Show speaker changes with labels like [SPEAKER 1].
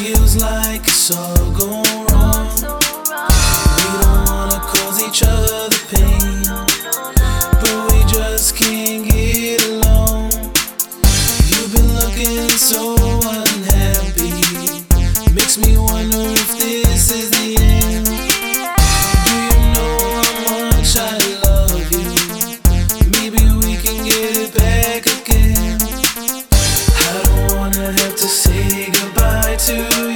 [SPEAKER 1] Feels like it's all gone to